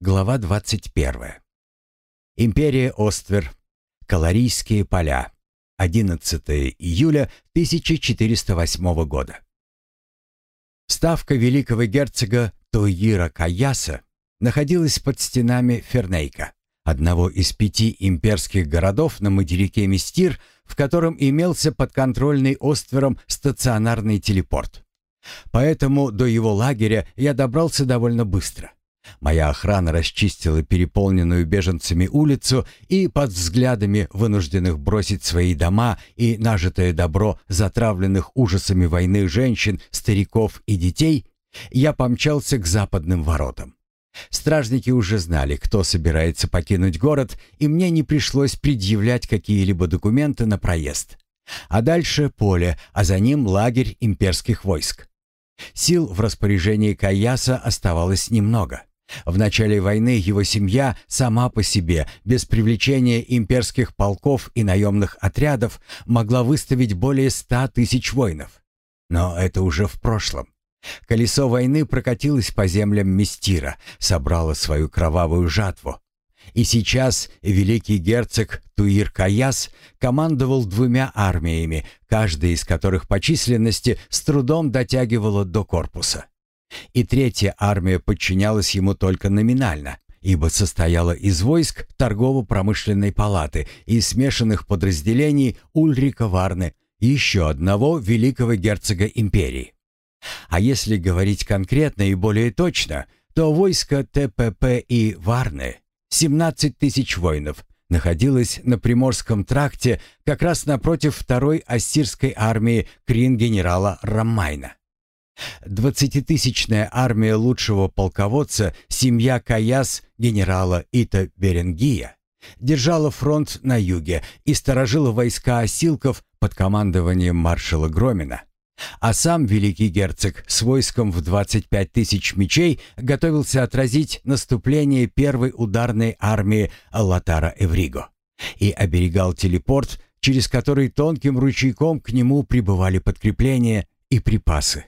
Глава 21. Империя Оствер. Каларийские поля. 11 июля 1408 года. Ставка великого герцога Туира Каяса находилась под стенами Фернейка, одного из пяти имперских городов на материке Мистир, в котором имелся подконтрольный Оствером стационарный телепорт. Поэтому до его лагеря я добрался довольно быстро. Моя охрана расчистила переполненную беженцами улицу, и под взглядами вынужденных бросить свои дома и нажитое добро затравленных ужасами войны женщин, стариков и детей, я помчался к западным воротам. Стражники уже знали, кто собирается покинуть город, и мне не пришлось предъявлять какие-либо документы на проезд. А дальше поле, а за ним лагерь имперских войск. Сил в распоряжении Каяса оставалось немного. В начале войны его семья сама по себе, без привлечения имперских полков и наемных отрядов, могла выставить более ста тысяч воинов. Но это уже в прошлом. Колесо войны прокатилось по землям Мистира, собрало свою кровавую жатву. И сейчас великий герцог Туир-Каяс командовал двумя армиями, каждая из которых по численности с трудом дотягивала до корпуса. И третья армия подчинялась ему только номинально, ибо состояла из войск торгово-промышленной палаты и смешанных подразделений Ульрика Варны, еще одного великого герцога империи. А если говорить конкретно и более точно, то войско ТПП и Варны, 17 тысяч воинов, находилось на Приморском тракте как раз напротив второй ассирской армии крин-генерала Раммайна. Двадцатитысячная армия лучшего полководца, семья Каяс генерала Ита Беренгия, держала фронт на юге и сторожила войска осилков под командованием маршала Громина. А сам великий герцог с войском в 25 тысяч мечей готовился отразить наступление первой ударной армии Латара Эвриго и оберегал телепорт, через который тонким ручейком к нему прибывали подкрепления и припасы.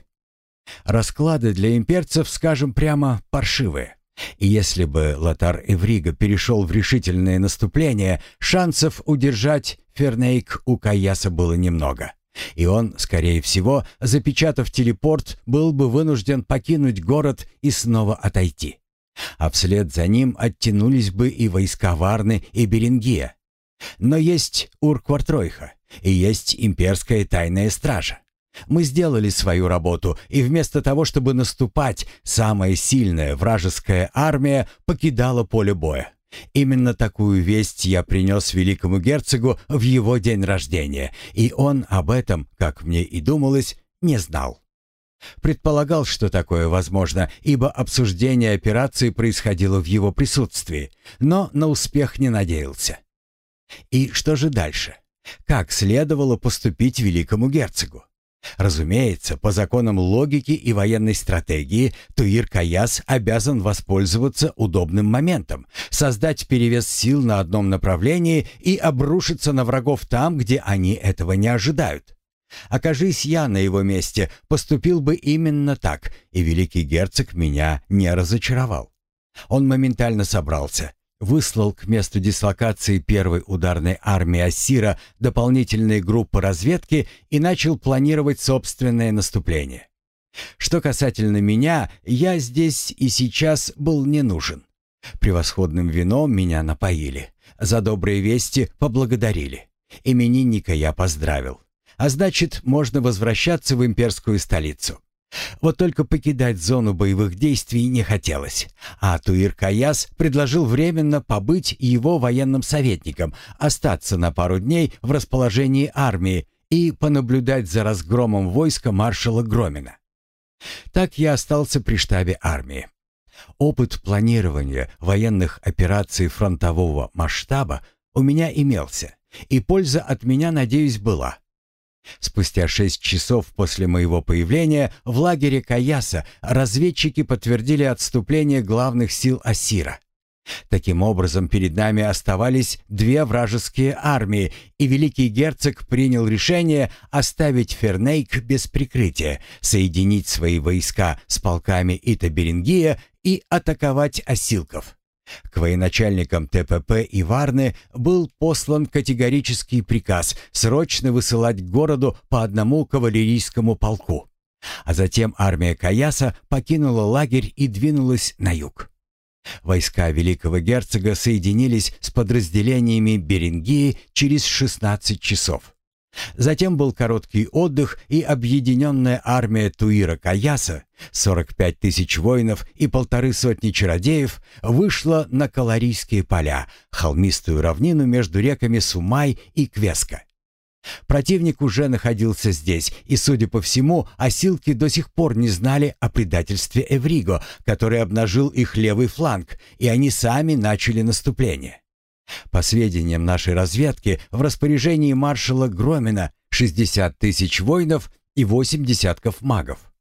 Расклады для имперцев, скажем прямо, паршивые. И если бы Лотар Эврига перешел в решительное наступление, шансов удержать Фернейк у Каяса было немного. И он, скорее всего, запечатав телепорт, был бы вынужден покинуть город и снова отойти. А вслед за ним оттянулись бы и войска Варны и Берингия. Но есть Урквартройха и есть имперская тайная стража. Мы сделали свою работу, и вместо того, чтобы наступать, самая сильная вражеская армия покидала поле боя. Именно такую весть я принес великому герцогу в его день рождения, и он об этом, как мне и думалось, не знал. Предполагал, что такое возможно, ибо обсуждение операции происходило в его присутствии, но на успех не надеялся. И что же дальше? Как следовало поступить великому герцогу? Разумеется, по законам логики и военной стратегии Туир Каяс обязан воспользоваться удобным моментом, создать перевес сил на одном направлении и обрушиться на врагов там, где они этого не ожидают. Окажись я на его месте, поступил бы именно так, и великий герцог меня не разочаровал. Он моментально собрался, выслал к месту дислокации первой ударной армии Ассира дополнительные группы разведки и начал планировать собственное наступление. Что касательно меня, я здесь и сейчас был не нужен. Превосходным вином меня напоили. За добрые вести поблагодарили. Именинника я поздравил. А значит, можно возвращаться в имперскую столицу. Вот только покидать зону боевых действий не хотелось, а Туир Каяс предложил временно побыть его военным советником, остаться на пару дней в расположении армии и понаблюдать за разгромом войска маршала Громина. Так я остался при штабе армии. Опыт планирования военных операций фронтового масштаба у меня имелся, и польза от меня, надеюсь, была. Спустя шесть часов после моего появления в лагере Каяса разведчики подтвердили отступление главных сил Асира. Таким образом, перед нами оставались две вражеские армии, и великий герцог принял решение оставить Фернейк без прикрытия, соединить свои войска с полками Ита Берингия и атаковать осилков. К военачальникам ТПП и Варны был послан категорический приказ срочно высылать к городу по одному кавалерийскому полку. А затем армия Каяса покинула лагерь и двинулась на юг. Войска великого герцога соединились с подразделениями Берингии через 16 часов. Затем был короткий отдых, и объединенная армия Туира Каяса, 45 тысяч воинов и полторы сотни чародеев, вышла на Каларийские поля, холмистую равнину между реками Сумай и Квеска. Противник уже находился здесь, и, судя по всему, осилки до сих пор не знали о предательстве Эвриго, который обнажил их левый фланг, и они сами начали наступление. По сведениям нашей разведки, в распоряжении маршала Громина 60 тысяч воинов и 8 десятков магов.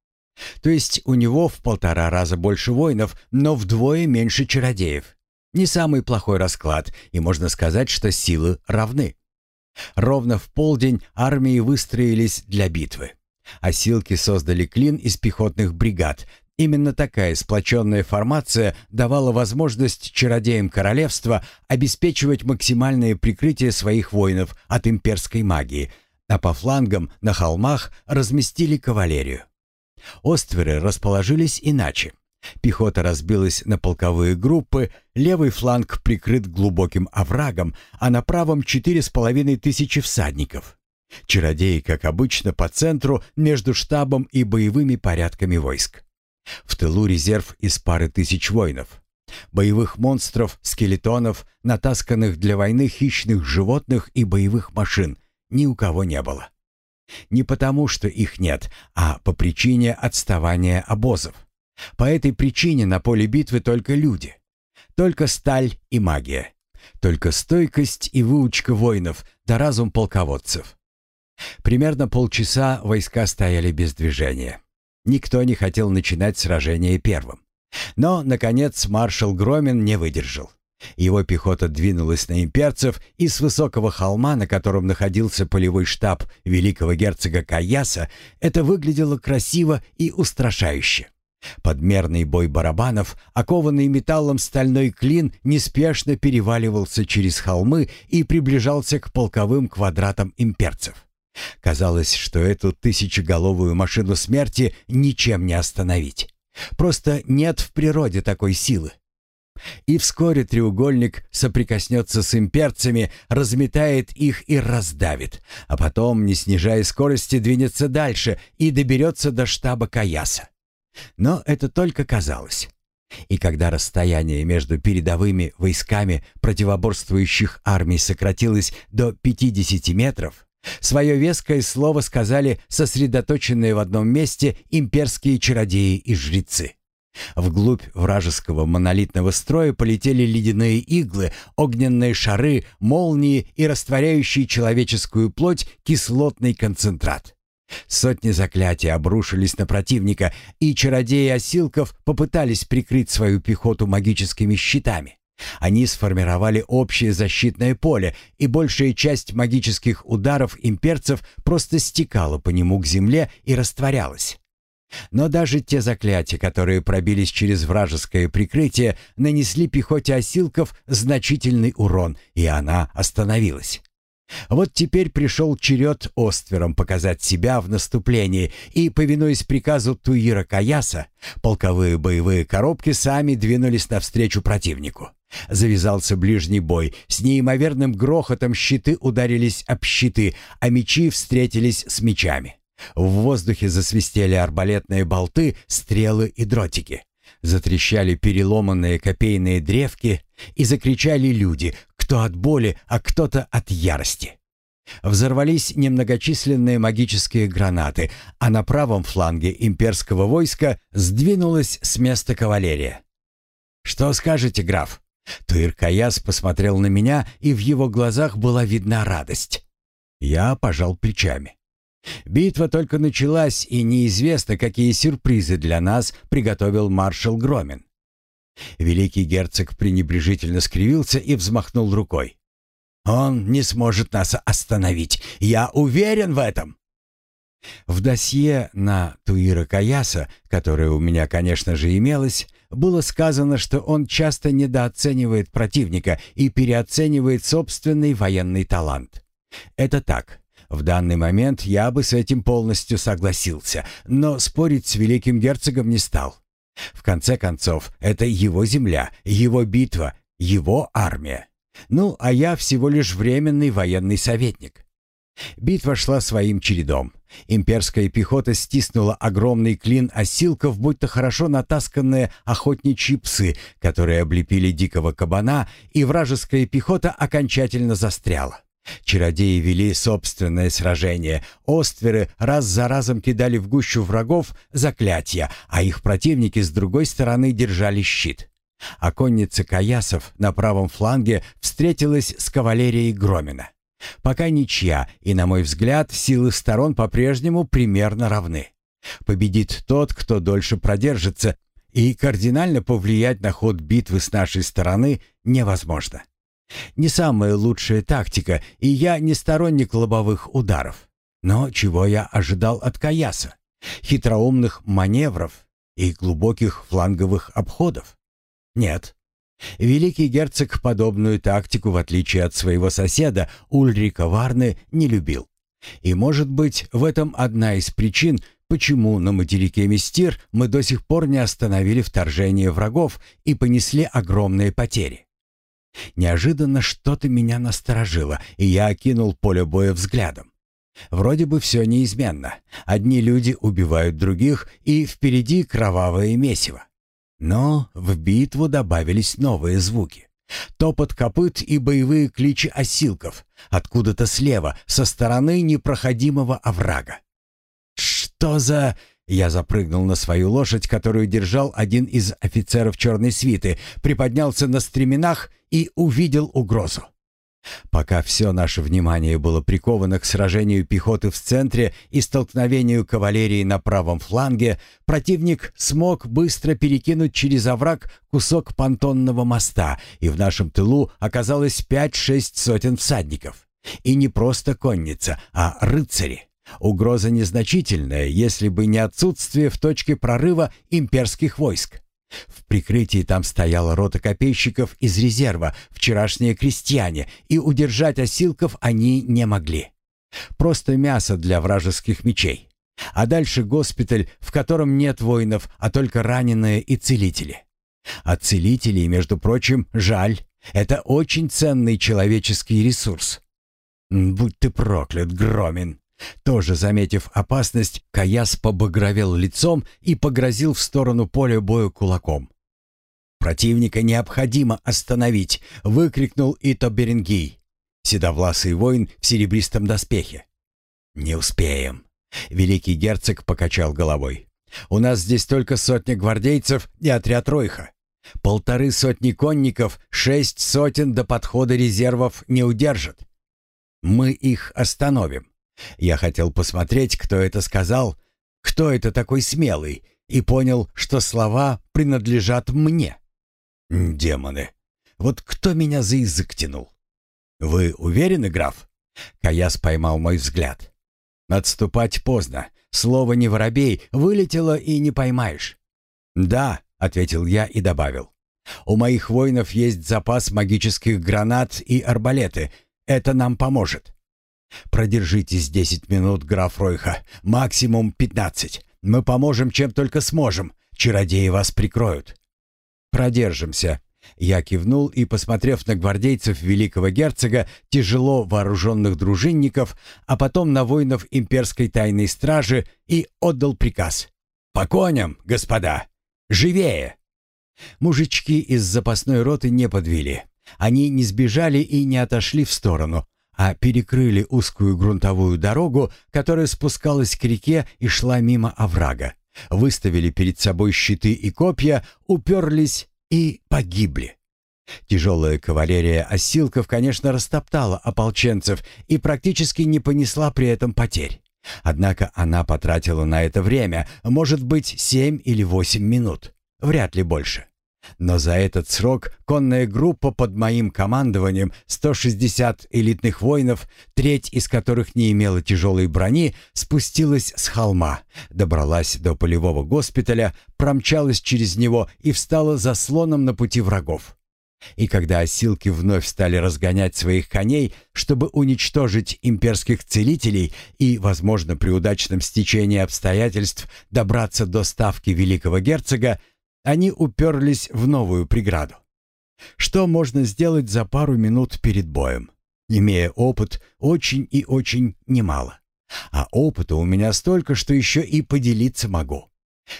То есть у него в полтора раза больше воинов, но вдвое меньше чародеев. Не самый плохой расклад, и можно сказать, что силы равны. Ровно в полдень армии выстроились для битвы. Осилки создали клин из пехотных бригад. Именно такая сплоченная формация давала возможность чародеям королевства обеспечивать максимальное прикрытие своих воинов от имперской магии, а по флангам на холмах разместили кавалерию. Остверы расположились иначе. Пехота разбилась на полковые группы, левый фланг прикрыт глубоким оврагом, а на правом четыре с половиной тысячи всадников. Чародеи, как обычно, по центру между штабом и боевыми порядками войск. В тылу резерв из пары тысяч воинов. Боевых монстров, скелетонов, натасканных для войны хищных животных и боевых машин ни у кого не было. Не потому, что их нет, а по причине отставания обозов. По этой причине на поле битвы только люди. Только сталь и магия. Только стойкость и выучка воинов, да разум полководцев. Примерно полчаса войска стояли без движения. Никто не хотел начинать сражение первым. Но, наконец, маршал Громин не выдержал. Его пехота двинулась на имперцев, и с высокого холма, на котором находился полевой штаб великого герцога Каяса, это выглядело красиво и устрашающе. Подмерный бой барабанов, окованный металлом стальной клин, неспешно переваливался через холмы и приближался к полковым квадратам имперцев. Казалось, что эту тысячеголовую машину смерти ничем не остановить. Просто нет в природе такой силы. И вскоре треугольник соприкоснется с имперцами, разметает их и раздавит, а потом, не снижая скорости, двинется дальше и доберется до штаба Каяса. Но это только казалось. И когда расстояние между передовыми войсками противоборствующих армий сократилось до 50 метров, свое веское слово сказали сосредоточенные в одном месте имперские чародеи и жрецы. Вглубь вражеского монолитного строя полетели ледяные иглы, огненные шары, молнии и растворяющий человеческую плоть кислотный концентрат. Сотни заклятий обрушились на противника, и чародеи осилков попытались прикрыть свою пехоту магическими щитами. Они сформировали общее защитное поле, и большая часть магических ударов имперцев просто стекала по нему к земле и растворялась. Но даже те заклятия, которые пробились через вражеское прикрытие, нанесли пехоте осилков значительный урон, и она остановилась. Вот теперь пришел черед Остверам показать себя в наступлении, и, повинуясь приказу Туира Каяса, полковые боевые коробки сами двинулись навстречу противнику. Завязался ближний бой. С неимоверным грохотом щиты ударились об щиты, а мечи встретились с мечами. В воздухе засвистели арбалетные болты, стрелы и дротики. Затрещали переломанные копейные древки и закричали люди, кто от боли, а кто-то от ярости. Взорвались немногочисленные магические гранаты, а на правом фланге имперского войска сдвинулась с места кавалерия. «Что скажете, граф?» Туир Каяс посмотрел на меня, и в его глазах была видна радость. Я пожал плечами. Битва только началась, и неизвестно, какие сюрпризы для нас приготовил маршал Громин. Великий герцог пренебрежительно скривился и взмахнул рукой. «Он не сможет нас остановить. Я уверен в этом!» В досье на Туира Каяса, которое у меня, конечно же, имелось, было сказано, что он часто недооценивает противника и переоценивает собственный военный талант. Это так. В данный момент я бы с этим полностью согласился, но спорить с великим герцогом не стал. В конце концов, это его земля, его битва, его армия. Ну, а я всего лишь временный военный советник. Битва шла своим чередом. Имперская пехота стиснула огромный клин осилков, будто хорошо натасканные охотничьи псы, которые облепили дикого кабана, и вражеская пехота окончательно застряла. Чародеи вели собственное сражение. Остверы раз за разом кидали в гущу врагов заклятия, а их противники с другой стороны держали щит. А конница Каясов на правом фланге встретилась с кавалерией Громина. Пока ничья, и, на мой взгляд, силы сторон по-прежнему примерно равны. Победит тот, кто дольше продержится, и кардинально повлиять на ход битвы с нашей стороны невозможно. Не самая лучшая тактика, и я не сторонник лобовых ударов. Но чего я ожидал от Каяса? Хитроумных маневров и глубоких фланговых обходов? Нет, Великий герцог подобную тактику, в отличие от своего соседа, Ульрика Варны, не любил. И, может быть, в этом одна из причин, почему на материке Мистир мы до сих пор не остановили вторжение врагов и понесли огромные потери. Неожиданно что-то меня насторожило, и я окинул поле боя взглядом. Вроде бы все неизменно. Одни люди убивают других, и впереди кровавое месиво. Но в битву добавились новые звуки. Топот копыт и боевые кличи осилков. Откуда-то слева, со стороны непроходимого оврага. «Что за...» Я запрыгнул на свою лошадь, которую держал один из офицеров черной свиты, приподнялся на стременах и увидел угрозу. Пока все наше внимание было приковано к сражению пехоты в центре и столкновению кавалерии на правом фланге, противник смог быстро перекинуть через овраг кусок понтонного моста, и в нашем тылу оказалось пять-шесть сотен всадников. И не просто конница, а рыцари. Угроза незначительная, если бы не отсутствие в точке прорыва имперских войск. В прикрытии там стояла рота копейщиков из резерва, вчерашние крестьяне, и удержать осилков они не могли. Просто мясо для вражеских мечей. А дальше госпиталь, в котором нет воинов, а только раненые и целители. А целителей, между прочим, жаль. Это очень ценный человеческий ресурс. Будь ты проклят, Громин. Тоже заметив опасность, Каяс побагровел лицом и погрозил в сторону поля боя кулаком. «Противника необходимо остановить!» — выкрикнул Ито Беренгий, седовласый воин в серебристом доспехе. «Не успеем!» — великий герцог покачал головой. «У нас здесь только сотня гвардейцев и отряд Ройха. Полторы сотни конников, шесть сотен до подхода резервов не удержат. Мы их остановим. Я хотел посмотреть, кто это сказал, кто это такой смелый, и понял, что слова принадлежат мне. Демоны, вот кто меня за язык тянул? Вы уверены, граф? Каяс поймал мой взгляд. Отступать поздно. Слово не воробей, вылетело и не поймаешь. Да, ответил я и добавил. У моих воинов есть запас магических гранат и арбалеты. Это нам поможет. «Продержитесь десять минут, граф Ройха, максимум пятнадцать. Мы поможем, чем только сможем. Чародеи вас прикроют». «Продержимся». Я кивнул и, посмотрев на гвардейцев великого герцога, тяжело вооруженных дружинников, а потом на воинов имперской тайной стражи, и отдал приказ. «По коням, господа! Живее!» Мужички из запасной роты не подвели. Они не сбежали и не отошли в сторону, а перекрыли узкую грунтовую дорогу, которая спускалась к реке и шла мимо оврага. Выставили перед собой щиты и копья, уперлись и погибли. Тяжелая кавалерия осилков, конечно, растоптала ополченцев и практически не понесла при этом потерь. Однако она потратила на это время, может быть, семь или восемь минут, вряд ли больше. Но за этот срок конная группа под моим командованием, 160 элитных воинов, треть из которых не имела тяжелой брони, спустилась с холма, добралась до полевого госпиталя, промчалась через него и встала заслоном на пути врагов. И когда осилки вновь стали разгонять своих коней, чтобы уничтожить имперских целителей и, возможно, при удачном стечении обстоятельств добраться до ставки великого герцога, они уперлись в новую преграду. Что можно сделать за пару минут перед боем, имея опыт очень и очень немало? А опыта у меня столько, что еще и поделиться могу.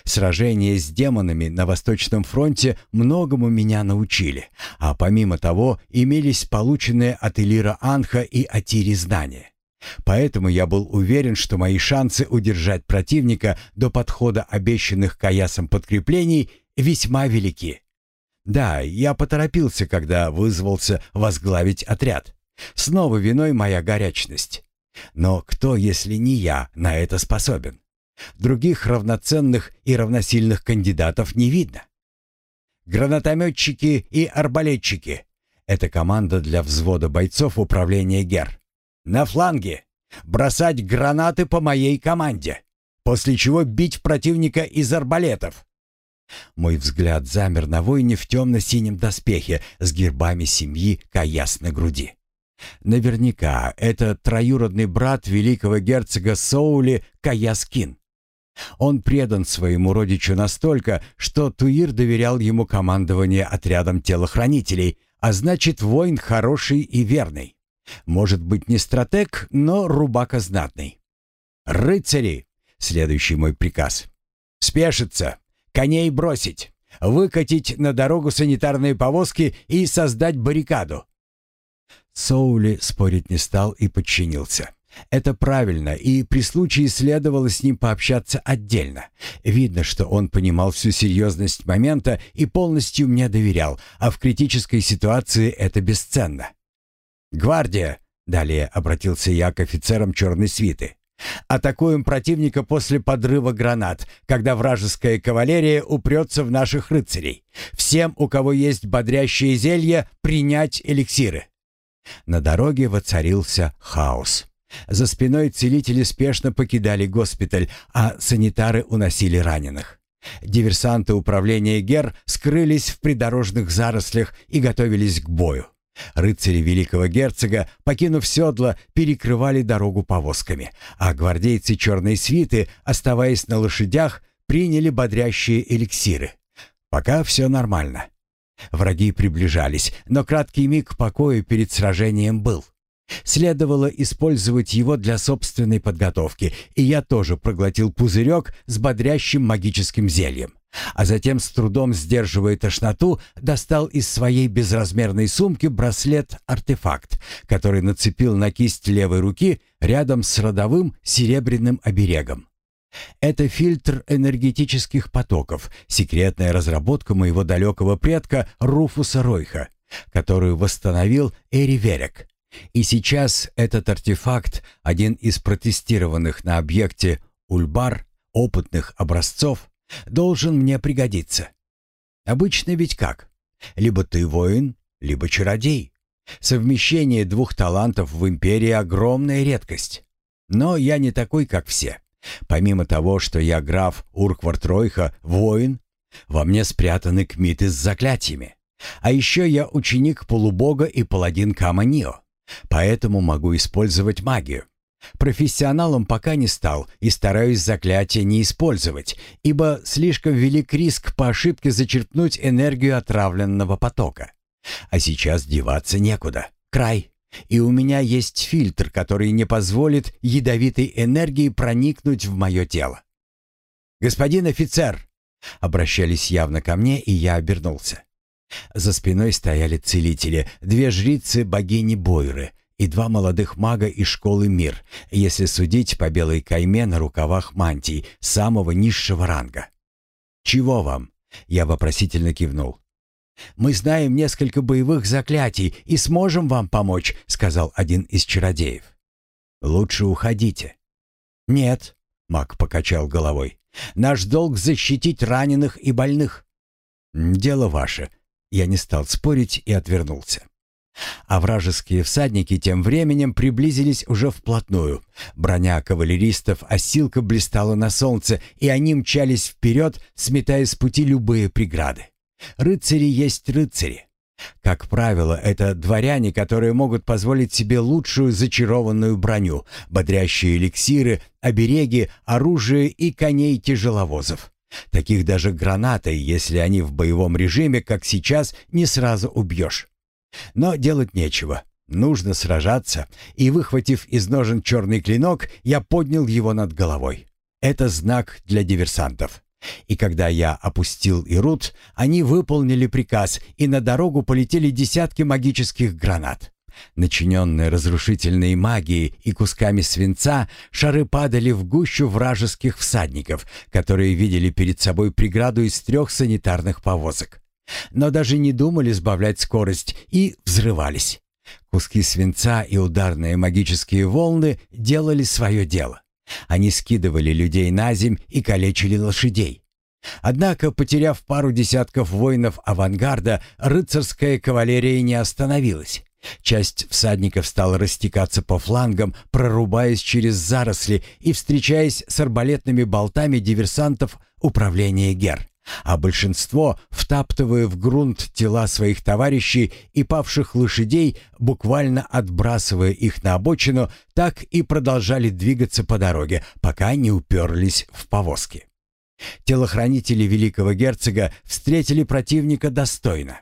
Сражения с демонами на Восточном фронте многому меня научили, а помимо того имелись полученные от Элира Анха и Атири знания. Поэтому я был уверен, что мои шансы удержать противника до подхода обещанных Каясом подкреплений весьма велики. Да, я поторопился, когда вызвался возглавить отряд. Снова виной моя горячность. Но кто, если не я, на это способен? Других равноценных и равносильных кандидатов не видно. Гранатометчики и арбалетчики — это команда для взвода бойцов управления ГЕР. На фланге бросать гранаты по моей команде, после чего бить противника из арбалетов. Мой взгляд замер на воине в темно-синем доспехе с гербами семьи Каяс на груди. Наверняка это троюродный брат великого герцога Соули Каяскин. Он предан своему родичу настолько, что Туир доверял ему командование отрядом телохранителей, а значит, воин хороший и верный. Может быть, не стратег, но рубака знатный. «Рыцари!» — следующий мой приказ. «Спешиться! Коней бросить! Выкатить на дорогу санитарные повозки и создать баррикаду!» Соули спорить не стал и подчинился. Это правильно, и при случае следовало с ним пообщаться отдельно. Видно, что он понимал всю серьезность момента и полностью мне доверял, а в критической ситуации это бесценно. «Гвардия!» — далее обратился я к офицерам черной свиты. «Атакуем противника после подрыва гранат, когда вражеская кавалерия упрется в наших рыцарей. Всем, у кого есть бодрящее зелье, принять эликсиры». На дороге воцарился хаос. За спиной целители спешно покидали госпиталь, а санитары уносили раненых. Диверсанты управления ГЕР скрылись в придорожных зарослях и готовились к бою. Рыцари великого герцога, покинув седла, перекрывали дорогу повозками, а гвардейцы черной свиты, оставаясь на лошадях, приняли бодрящие эликсиры. Пока все нормально. Враги приближались, но краткий миг покоя перед сражением был. Следовало использовать его для собственной подготовки, и я тоже проглотил пузырек с бодрящим магическим зельем. А затем, с трудом сдерживая тошноту, достал из своей безразмерной сумки браслет-артефакт, который нацепил на кисть левой руки рядом с родовым серебряным оберегом. Это фильтр энергетических потоков, секретная разработка моего далекого предка Руфуса Ройха, которую восстановил Эри Верек. И сейчас этот артефакт, один из протестированных на объекте Ульбар опытных образцов, должен мне пригодиться. Обычно ведь как? Либо ты воин, либо чародей. Совмещение двух талантов в империи огромная редкость. Но я не такой, как все. Помимо того, что я граф Урквард Ройха, воин, во мне спрятаны кмиты с заклятиями. А еще я ученик полубога и паладин Каманио. Поэтому могу использовать магию. Профессионалом пока не стал и стараюсь заклятия не использовать, ибо слишком велик риск по ошибке зачерпнуть энергию отравленного потока. А сейчас деваться некуда. Край. И у меня есть фильтр, который не позволит ядовитой энергии проникнуть в мое тело. «Господин офицер!» Обращались явно ко мне, и я обернулся. За спиной стояли целители, две жрицы богини Бойры и два молодых мага из школы Мир, если судить по белой кайме на рукавах мантий самого низшего ранга. «Чего вам?» — я вопросительно кивнул. «Мы знаем несколько боевых заклятий и сможем вам помочь», — сказал один из чародеев. «Лучше уходите». «Нет», — маг покачал головой, — «наш долг защитить раненых и больных. «Дело ваше». Я не стал спорить и отвернулся. А вражеские всадники тем временем приблизились уже вплотную. Броня кавалеристов осилка блистала на солнце, и они мчались вперед, сметая с пути любые преграды. Рыцари есть рыцари. Как правило, это дворяне, которые могут позволить себе лучшую зачарованную броню, бодрящие эликсиры, обереги, оружие и коней-тяжеловозов. Таких даже гранатой, если они в боевом режиме, как сейчас, не сразу убьешь. Но делать нечего. Нужно сражаться, и, выхватив из ножен черный клинок, я поднял его над головой. Это знак для диверсантов. И когда я опустил Ирут, они выполнили приказ, и на дорогу полетели десятки магических гранат. Начиненные разрушительной магией и кусками свинца, шары падали в гущу вражеских всадников, которые видели перед собой преграду из трех санитарных повозок. Но даже не думали сбавлять скорость и взрывались. Куски свинца и ударные магические волны делали свое дело. Они скидывали людей на земь и калечили лошадей. Однако, потеряв пару десятков воинов авангарда, рыцарская кавалерия не остановилась. Часть всадников стала растекаться по флангам, прорубаясь через заросли и встречаясь с арбалетными болтами диверсантов управления Гер, а большинство, втаптывая в грунт тела своих товарищей и павших лошадей, буквально отбрасывая их на обочину, так и продолжали двигаться по дороге, пока не уперлись в повозки. Телохранители великого герцога встретили противника достойно.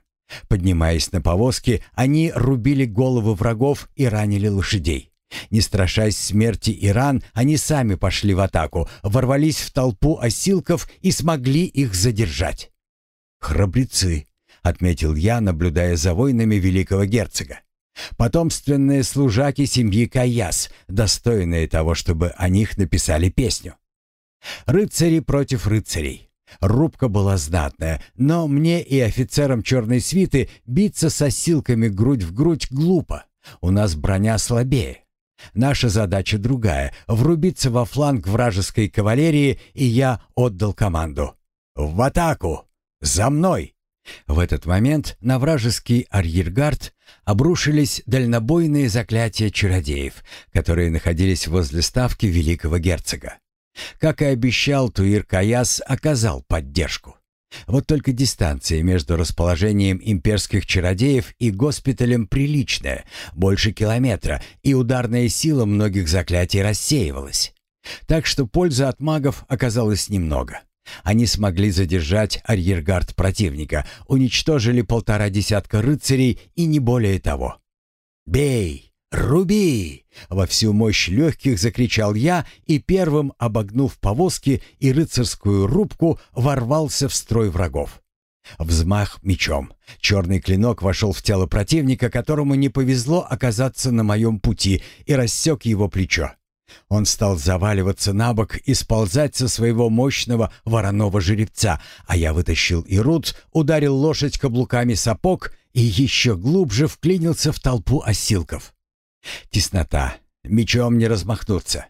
Поднимаясь на повозки, они рубили головы врагов и ранили лошадей. Не страшась смерти и ран, они сами пошли в атаку, ворвались в толпу осилков и смогли их задержать. «Храбрецы», — отметил я, наблюдая за войнами великого герцога. «Потомственные служаки семьи Каяс, достойные того, чтобы о них написали песню». «Рыцари против рыцарей». Рубка была знатная, но мне и офицерам черной свиты биться с осилками грудь в грудь глупо. У нас броня слабее. Наша задача другая — врубиться во фланг вражеской кавалерии, и я отдал команду. «В атаку! За мной!» В этот момент на вражеский арьергард обрушились дальнобойные заклятия чародеев, которые находились возле ставки великого герцога. Как и обещал, Туир Каяс оказал поддержку. Вот только дистанция между расположением имперских чародеев и госпиталем приличная, больше километра, и ударная сила многих заклятий рассеивалась. Так что пользы от магов оказалось немного. Они смогли задержать арьергард противника, уничтожили полтора десятка рыцарей и не более того. «Бей! «Руби!» — во всю мощь легких закричал я и первым, обогнув повозки и рыцарскую рубку, ворвался в строй врагов. Взмах мечом. Черный клинок вошел в тело противника, которому не повезло оказаться на моем пути, и рассек его плечо. Он стал заваливаться на бок и сползать со своего мощного вороного жеребца, а я вытащил Ирут, ударил лошадь каблуками сапог и еще глубже вклинился в толпу осилков. Теснота. Мечом не размахнуться.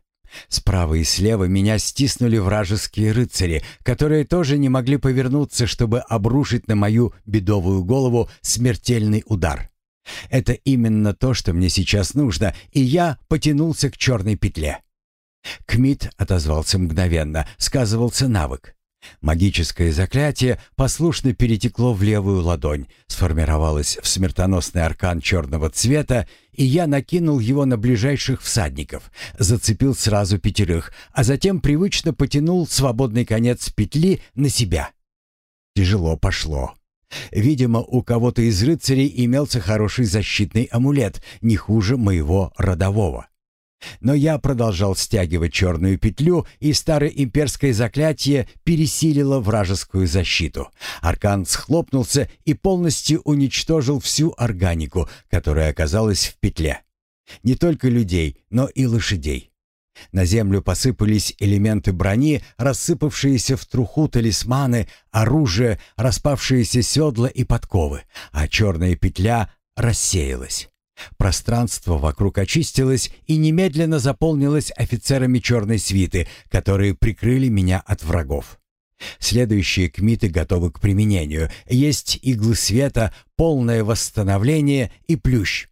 Справа и слева меня стиснули вражеские рыцари, которые тоже не могли повернуться, чтобы обрушить на мою бедовую голову смертельный удар. Это именно то, что мне сейчас нужно, и я потянулся к черной петле. Кмит отозвался мгновенно, сказывался навык. Магическое заклятие послушно перетекло в левую ладонь, сформировалось в смертоносный аркан черного цвета, и я накинул его на ближайших всадников, зацепил сразу пятерых, а затем привычно потянул свободный конец петли на себя. Тяжело пошло. Видимо, у кого-то из рыцарей имелся хороший защитный амулет, не хуже моего родового. Но я продолжал стягивать черную петлю, и старое имперское заклятие пересилило вражескую защиту. Аркан схлопнулся и полностью уничтожил всю органику, которая оказалась в петле. Не только людей, но и лошадей. На землю посыпались элементы брони, рассыпавшиеся в труху талисманы, оружие, распавшиеся седла и подковы, а черная петля рассеялась. Пространство вокруг очистилось и немедленно заполнилось офицерами черной свиты, которые прикрыли меня от врагов. Следующие кмиты готовы к применению. Есть иглы света, полное восстановление и плющ.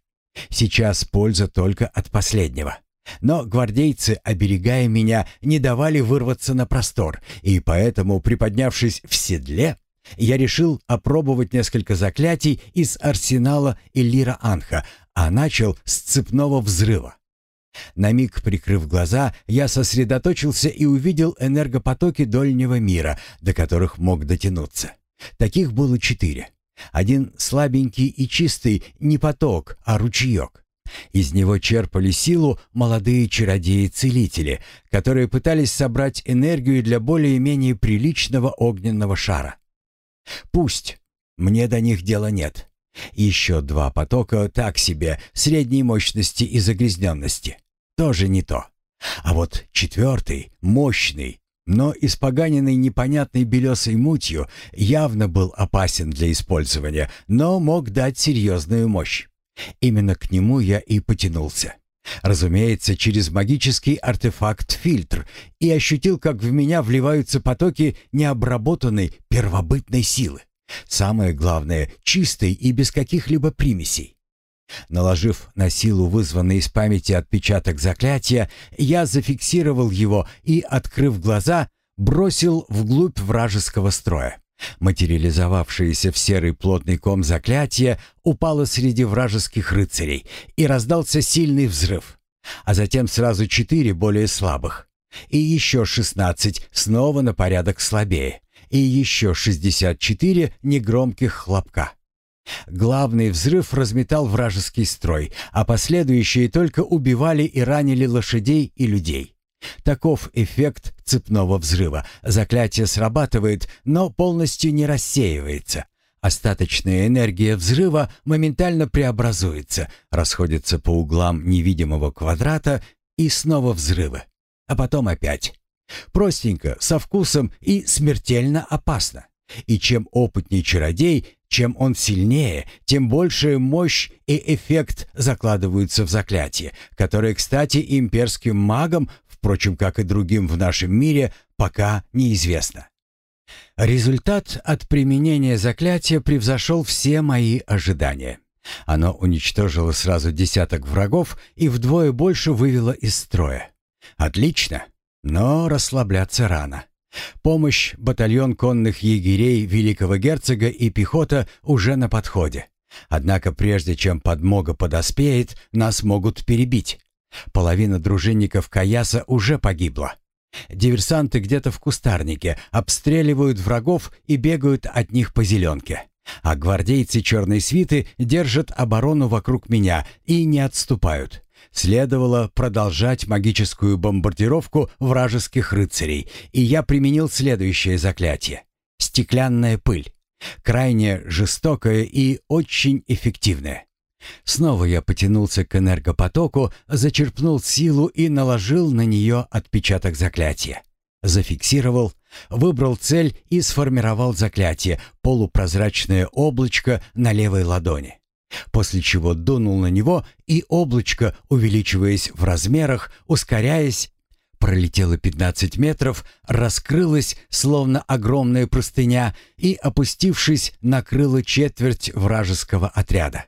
Сейчас польза только от последнего. Но гвардейцы, оберегая меня, не давали вырваться на простор, и поэтому, приподнявшись в седле, я решил опробовать несколько заклятий из арсенала Элира Анха, а начал с цепного взрыва. На миг прикрыв глаза, я сосредоточился и увидел энергопотоки дольнего мира, до которых мог дотянуться. Таких было четыре. Один слабенький и чистый, не поток, а ручеек. Из него черпали силу молодые чародеи-целители, которые пытались собрать энергию для более-менее приличного огненного шара. Пусть. Мне до них дела нет. Еще два потока так себе, средней мощности и загрязненности. Тоже не то. А вот четвертый, мощный, но испоганенный непонятной белесой мутью, явно был опасен для использования, но мог дать серьезную мощь. Именно к нему я и потянулся. Разумеется, через магический артефакт-фильтр и ощутил, как в меня вливаются потоки необработанной первобытной силы. Самое главное, чистой и без каких-либо примесей. Наложив на силу вызванный из памяти отпечаток заклятия, я зафиксировал его и, открыв глаза, бросил вглубь вражеского строя. Материализовавшееся в серый плотный ком заклятие упало среди вражеских рыцарей, и раздался сильный взрыв. А затем сразу четыре более слабых. И еще шестнадцать, снова на порядок слабее. И еще шестьдесят четыре негромких хлопка. Главный взрыв разметал вражеский строй, а последующие только убивали и ранили лошадей и людей. Таков эффект цепного взрыва. Заклятие срабатывает, но полностью не рассеивается. Остаточная энергия взрыва моментально преобразуется, расходится по углам невидимого квадрата и снова взрывы. А потом опять. Простенько, со вкусом и смертельно опасно. И чем опытнее чародей, чем он сильнее, тем большая мощь и эффект закладываются в заклятие, которое, кстати, имперским магам впрочем, как и другим в нашем мире, пока неизвестно. Результат от применения заклятия превзошел все мои ожидания. Оно уничтожило сразу десяток врагов и вдвое больше вывело из строя. Отлично, но расслабляться рано. Помощь батальон конных егерей великого герцога и пехота уже на подходе. Однако прежде чем подмога подоспеет, нас могут перебить. Половина дружинников Каяса уже погибла. Диверсанты где-то в кустарнике обстреливают врагов и бегают от них по зеленке. А гвардейцы черной свиты держат оборону вокруг меня и не отступают. Следовало продолжать магическую бомбардировку вражеских рыцарей, и я применил следующее заклятие. Стеклянная пыль. Крайне жестокое и очень эффективное. Снова я потянулся к энергопотоку, зачерпнул силу и наложил на нее отпечаток заклятия. Зафиксировал, выбрал цель и сформировал заклятие, полупрозрачное облачко на левой ладони. После чего дунул на него, и облачко, увеличиваясь в размерах, ускоряясь, пролетело 15 метров, раскрылось, словно огромная простыня, и, опустившись, накрыло четверть вражеского отряда.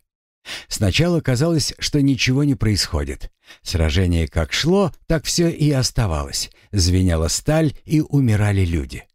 Сначала казалось, что ничего не происходит. Сражение как шло, так все и оставалось. Звенела сталь, и умирали люди.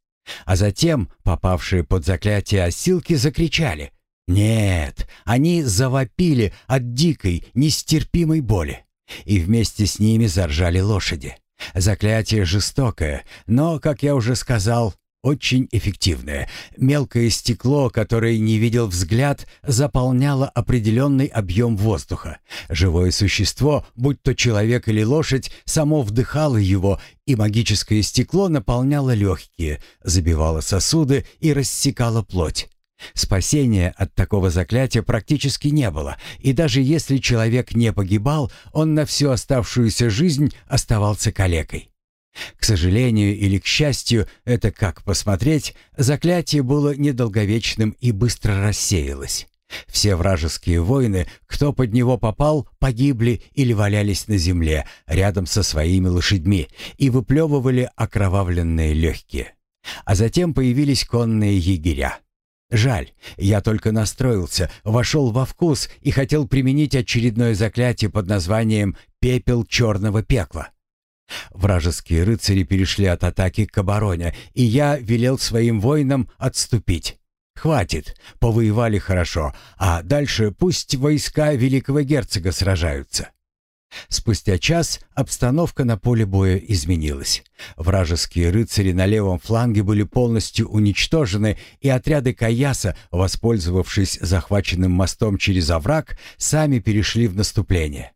А затем попавшие под заклятие осилки закричали. Нет, они завопили от дикой, нестерпимой боли. И вместе с ними заржали лошади. Заклятие жестокое, но, как я уже сказал, очень эффективное. Мелкое стекло, которое не видел взгляд, заполняло определенный объем воздуха. Живое существо, будь то человек или лошадь, само вдыхало его, и магическое стекло наполняло легкие, забивало сосуды и рассекало плоть. Спасения от такого заклятия практически не было, и даже если человек не погибал, он на всю оставшуюся жизнь оставался калекой. К сожалению или к счастью, это как посмотреть, заклятие было недолговечным и быстро рассеялось. Все вражеские воины, кто под него попал, погибли или валялись на земле рядом со своими лошадьми и выплевывали окровавленные легкие. А затем появились конные егеря. Жаль, я только настроился, вошел во вкус и хотел применить очередное заклятие под названием «Пепел черного пекла». Вражеские рыцари перешли от атаки к обороне, и я велел своим воинам отступить. Хватит, повоевали хорошо, а дальше пусть войска великого герцога сражаются. Спустя час обстановка на поле боя изменилась. Вражеские рыцари на левом фланге были полностью уничтожены, и отряды Каяса, воспользовавшись захваченным мостом через овраг, сами перешли в наступление.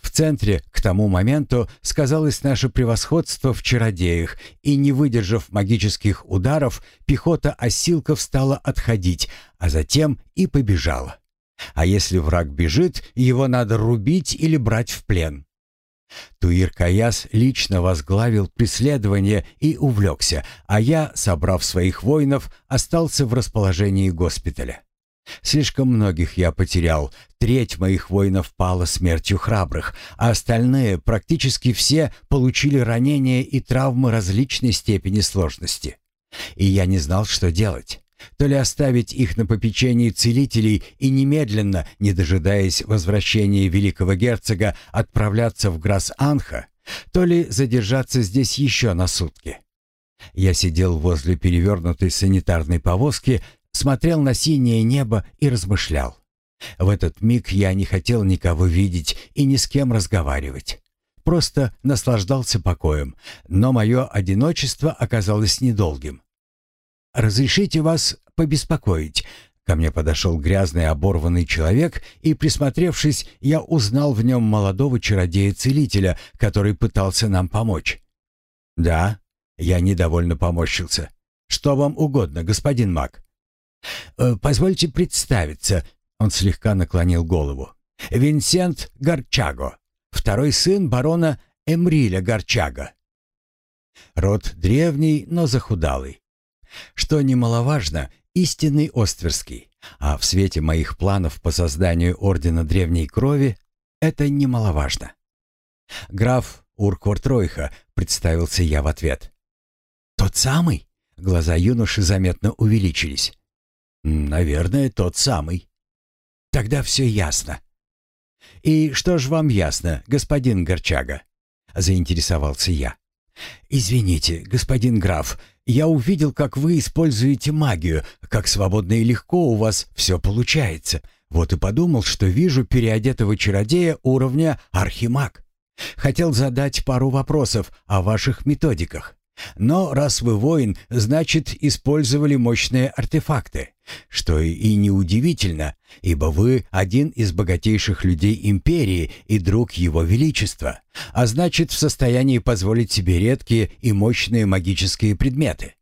В центре к тому моменту сказалось наше превосходство в чародеях, и не выдержав магических ударов, пехота осилков стала отходить, а затем и побежала. А если враг бежит, его надо рубить или брать в плен. Туир Каяс лично возглавил преследование и увлекся, а я, собрав своих воинов, остался в расположении госпиталя. Слишком многих я потерял, треть моих воинов пала смертью храбрых, а остальные, практически все, получили ранения и травмы различной степени сложности. И я не знал, что делать. То ли оставить их на попечении целителей и немедленно, не дожидаясь возвращения великого герцога, отправляться в Грас-Анха, то ли задержаться здесь еще на сутки. Я сидел возле перевернутой санитарной повозки, смотрел на синее небо и размышлял. В этот миг я не хотел никого видеть и ни с кем разговаривать. Просто наслаждался покоем, но мое одиночество оказалось недолгим. «Разрешите вас побеспокоить?» Ко мне подошел грязный оборванный человек, и, присмотревшись, я узнал в нем молодого чародея-целителя, который пытался нам помочь. «Да», — я недовольно поморщился. «Что вам угодно, господин маг?» «Э, «Позвольте представиться», — он слегка наклонил голову. «Винсент Горчаго, второй сын барона Эмриля Горчага». Род древний, но захудалый. Что немаловажно, истинный Остверский, а в свете моих планов по созданию Ордена Древней Крови это немаловажно. «Граф Урквартройха», — представился я в ответ. «Тот самый?» — глаза юноши заметно увеличились. «Наверное, тот самый». «Тогда все ясно». «И что ж вам ясно, господин Горчага?» — заинтересовался я. «Извините, господин граф, я увидел, как вы используете магию, как свободно и легко у вас все получается. Вот и подумал, что вижу переодетого чародея уровня архимаг. Хотел задать пару вопросов о ваших методиках. Но раз вы воин, значит, использовали мощные артефакты. Что и неудивительно, ибо вы один из богатейших людей империи и друг его величества, а значит, в состоянии позволить себе редкие и мощные магические предметы.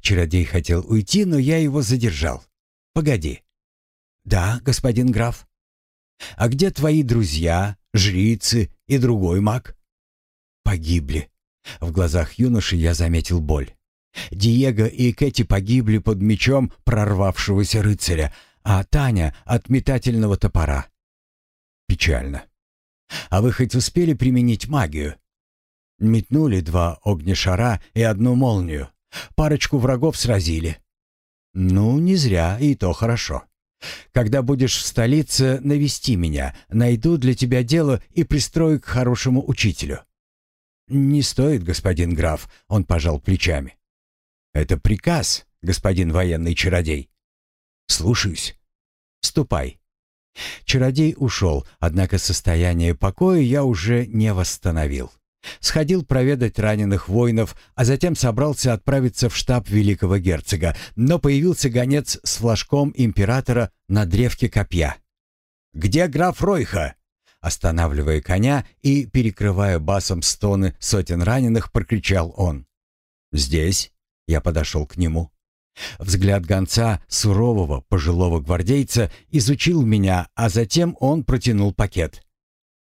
Чародей хотел уйти, но я его задержал. Погоди. Да, господин граф. А где твои друзья, жрицы и другой маг? Погибли. В глазах юноши я заметил боль. Диего и Кэти погибли под мечом прорвавшегося рыцаря, а Таня — от метательного топора. Печально. А вы хоть успели применить магию? Метнули два огнешара и одну молнию. Парочку врагов сразили. Ну, не зря, и то хорошо. Когда будешь в столице, навести меня, найду для тебя дело и пристрою к хорошему учителю. «Не стоит, господин граф», — он пожал плечами. «Это приказ, господин военный чародей». «Слушаюсь. Ступай». Чародей ушел, однако состояние покоя я уже не восстановил. Сходил проведать раненых воинов, а затем собрался отправиться в штаб великого герцога, но появился гонец с флажком императора на древке копья. «Где граф Ройха?» Останавливая коня и перекрывая басом стоны сотен раненых, прокричал он. «Здесь?» — я подошел к нему. Взгляд гонца, сурового пожилого гвардейца, изучил меня, а затем он протянул пакет.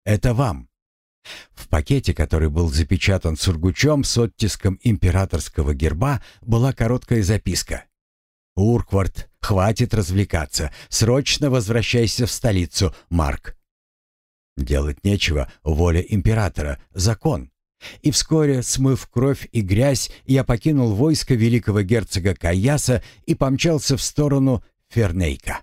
«Это вам». В пакете, который был запечатан сургучом с оттиском императорского герба, была короткая записка. «Урквард, хватит развлекаться. Срочно возвращайся в столицу, Марк. Делать нечего, воля императора, закон. И вскоре, смыв кровь и грязь, я покинул войско великого герцога Каяса и помчался в сторону Фернейка.